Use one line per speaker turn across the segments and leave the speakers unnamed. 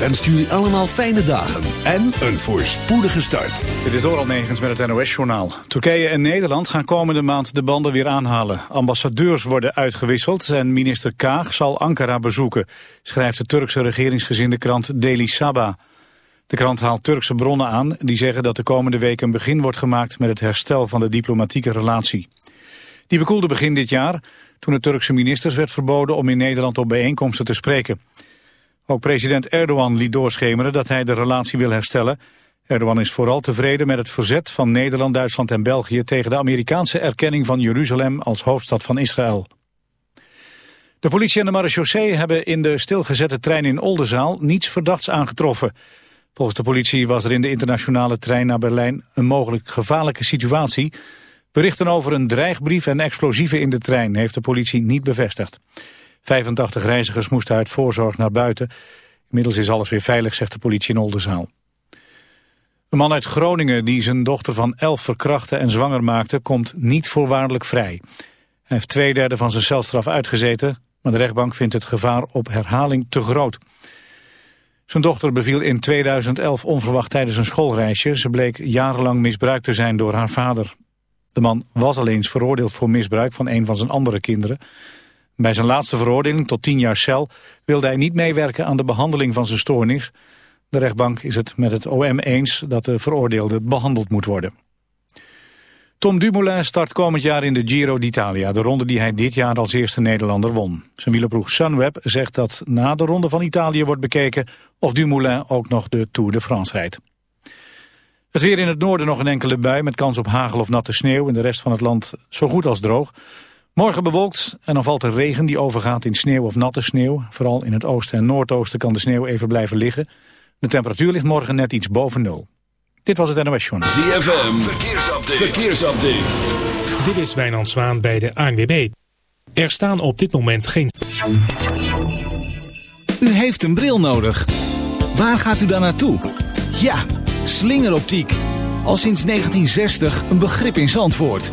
wenst jullie allemaal fijne dagen en een voorspoedige start.
Dit is Doral Negens met het NOS-journaal. Turkije en Nederland gaan komende maand de banden weer aanhalen. Ambassadeurs worden uitgewisseld en minister Kaag zal Ankara bezoeken, schrijft de Turkse regeringsgezinde krant Daily Sabah. De krant haalt Turkse bronnen aan die zeggen dat de komende week een begin wordt gemaakt met het herstel van de diplomatieke relatie. Die bekoelde begin dit jaar toen het Turkse ministers werd verboden om in Nederland op bijeenkomsten te spreken. Ook president Erdogan liet doorschemeren dat hij de relatie wil herstellen. Erdogan is vooral tevreden met het verzet van Nederland, Duitsland en België tegen de Amerikaanse erkenning van Jeruzalem als hoofdstad van Israël. De politie en de marechaussee hebben in de stilgezette trein in Oldenzaal niets verdachts aangetroffen. Volgens de politie was er in de internationale trein naar Berlijn een mogelijk gevaarlijke situatie. Berichten over een dreigbrief en explosieven in de trein heeft de politie niet bevestigd. 85 reizigers moesten uit voorzorg naar buiten. Inmiddels is alles weer veilig, zegt de politie in Oldenzaal. Een man uit Groningen die zijn dochter van 11 verkrachtte en zwanger maakte... komt niet voorwaardelijk vrij. Hij heeft twee derde van zijn celstraf uitgezeten... maar de rechtbank vindt het gevaar op herhaling te groot. Zijn dochter beviel in 2011 onverwacht tijdens een schoolreisje. Ze bleek jarenlang misbruikt te zijn door haar vader. De man was al eens veroordeeld voor misbruik van een van zijn andere kinderen. Bij zijn laatste veroordeling tot 10 jaar cel wilde hij niet meewerken aan de behandeling van zijn stoornis. De rechtbank is het met het OM eens dat de veroordeelde behandeld moet worden. Tom Dumoulin start komend jaar in de Giro d'Italia, de ronde die hij dit jaar als eerste Nederlander won. Zijn wielerploeg Sunweb zegt dat na de ronde van Italië wordt bekeken of Dumoulin ook nog de Tour de France rijdt. Het weer in het noorden nog een enkele bui met kans op hagel of natte sneeuw. In de rest van het land zo goed als droog. Morgen bewolkt en dan valt er regen die overgaat in sneeuw of natte sneeuw. Vooral in het oosten en noordoosten kan de sneeuw even blijven liggen. De temperatuur ligt morgen net iets boven nul. Dit was het NOS Journal.
ZFM, verkeersupdate. verkeersupdate.
Dit is Wijnand Zwaan bij de ANWB. Er staan op dit moment geen...
U heeft een bril nodig. Waar gaat u dan naartoe? Ja, slingeroptiek. Al sinds 1960 een begrip in Zandvoort.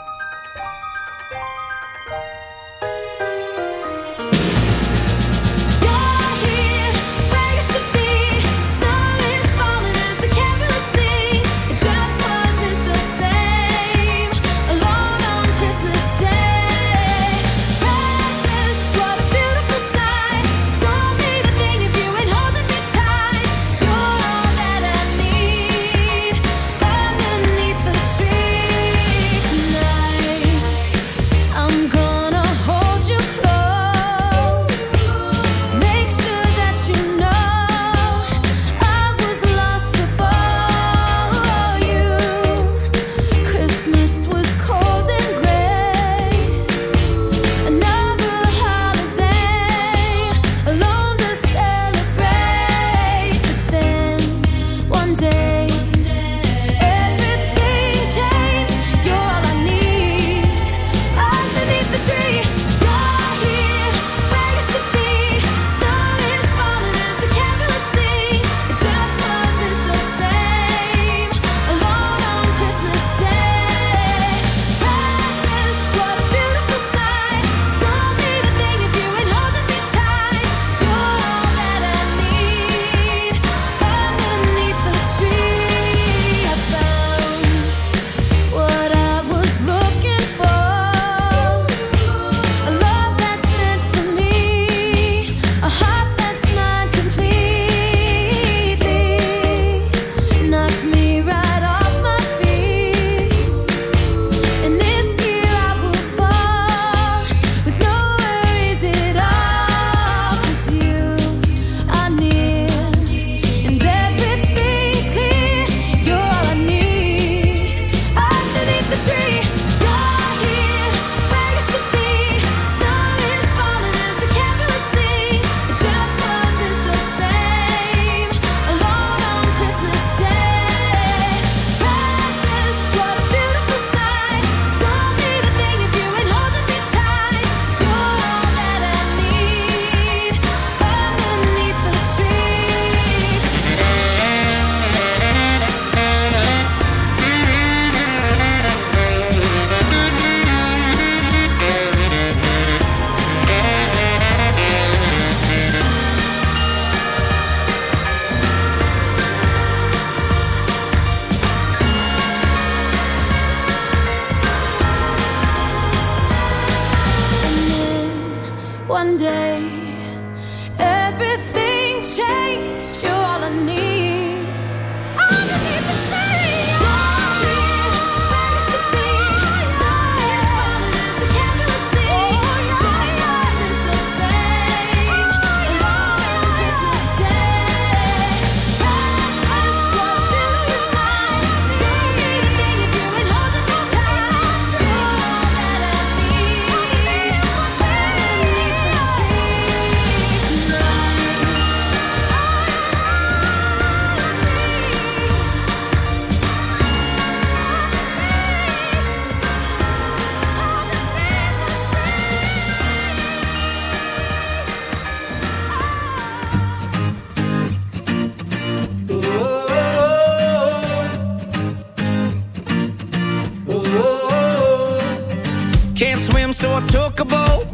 took a boat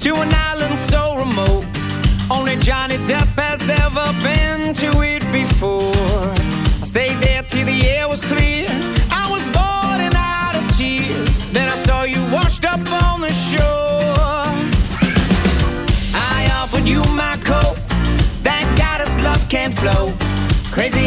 to an island so remote. Only Johnny Depp has ever been to it before. I stayed there till the air was clear. I was bored and out of tears. Then I saw you washed up on the shore. I offered you my coat. Thank God his love can't flow. Crazy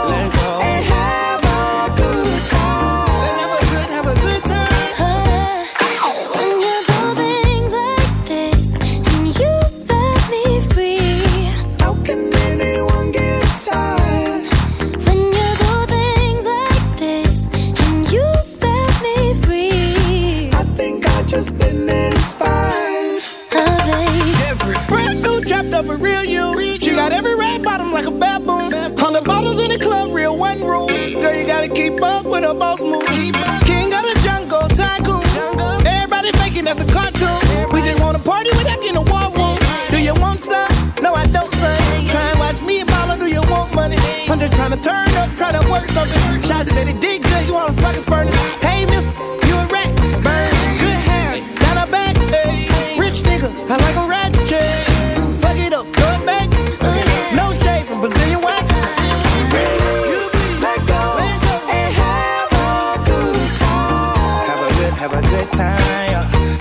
wanna party without getting a war room. Do you want some? No, I don't, son. Try and watch me and mama, do you want money? I'm just trying to turn up, try to work something. Shots said it did good, you wanna fucking furnace. Hey, mister,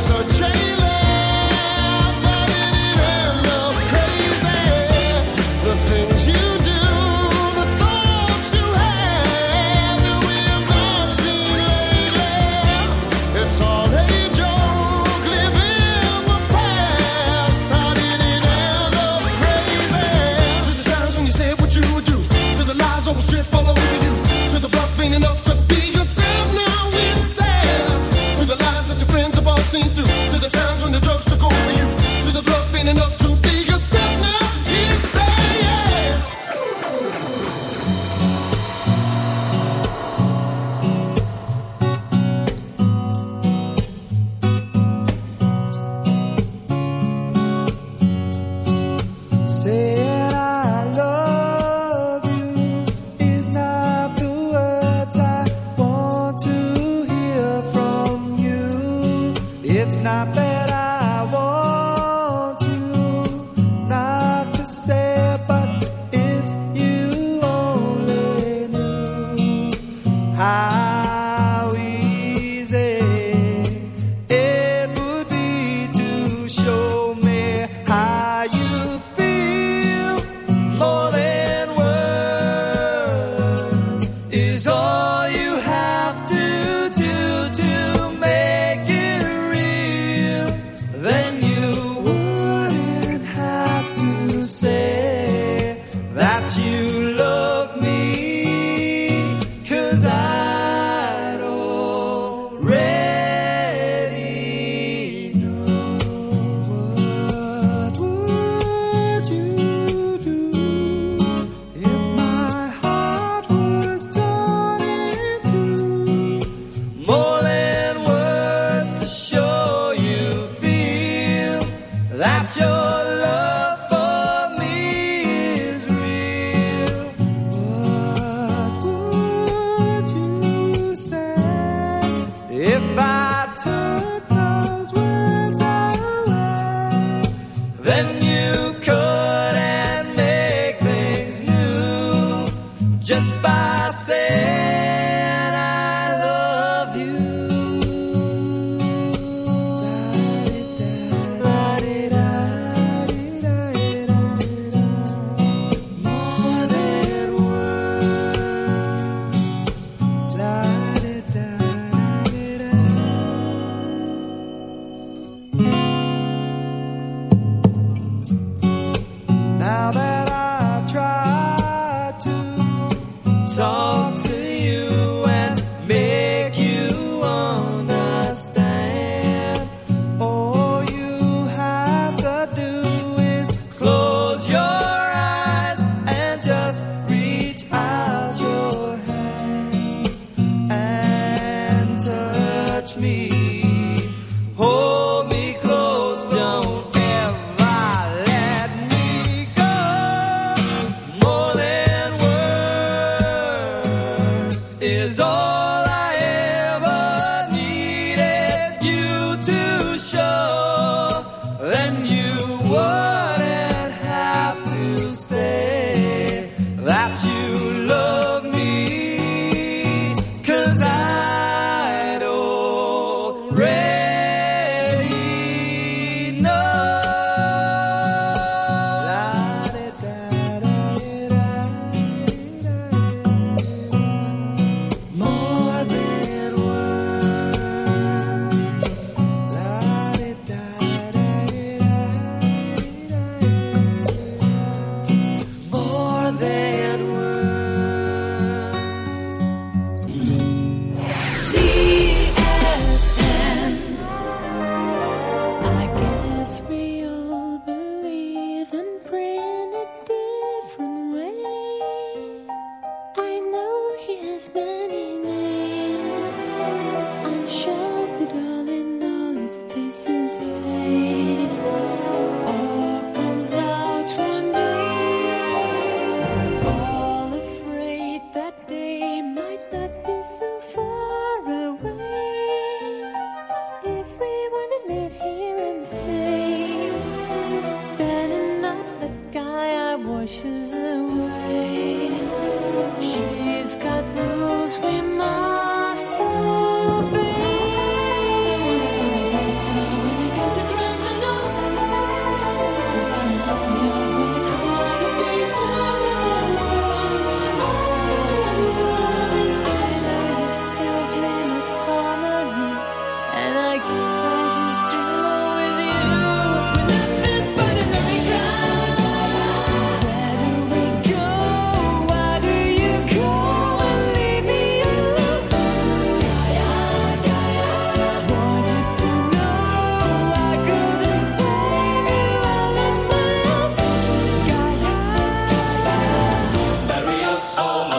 such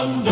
London.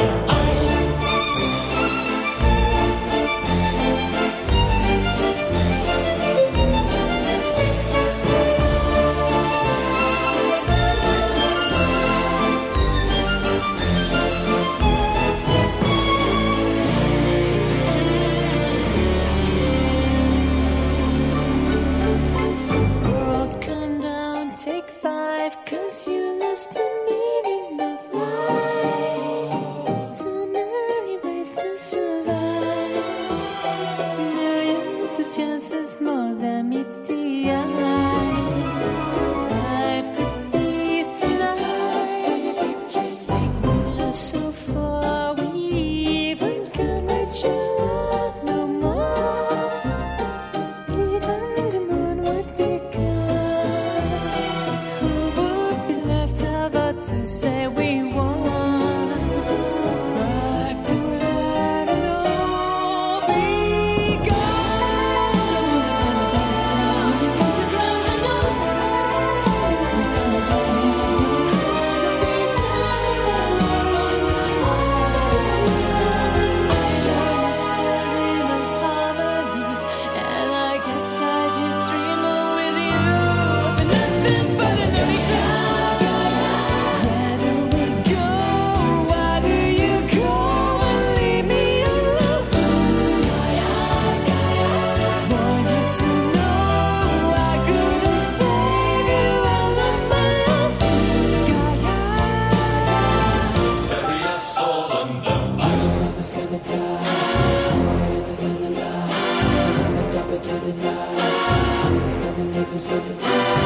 Queensland.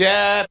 Yeah.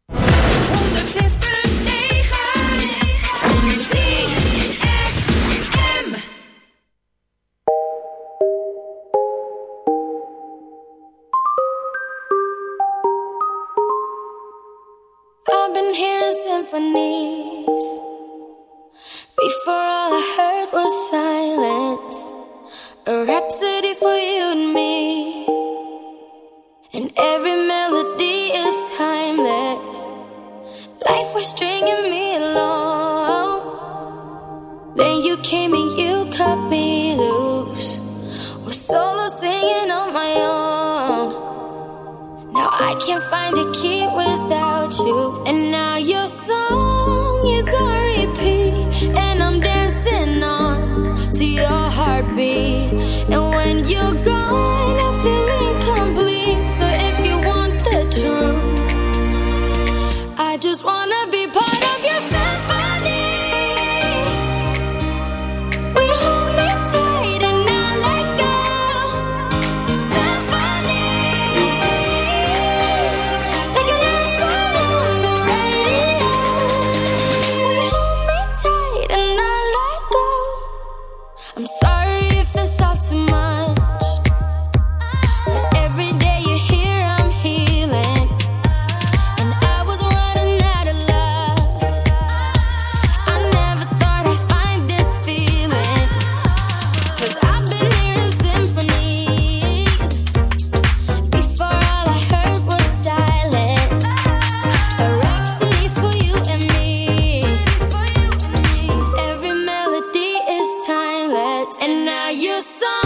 the
song.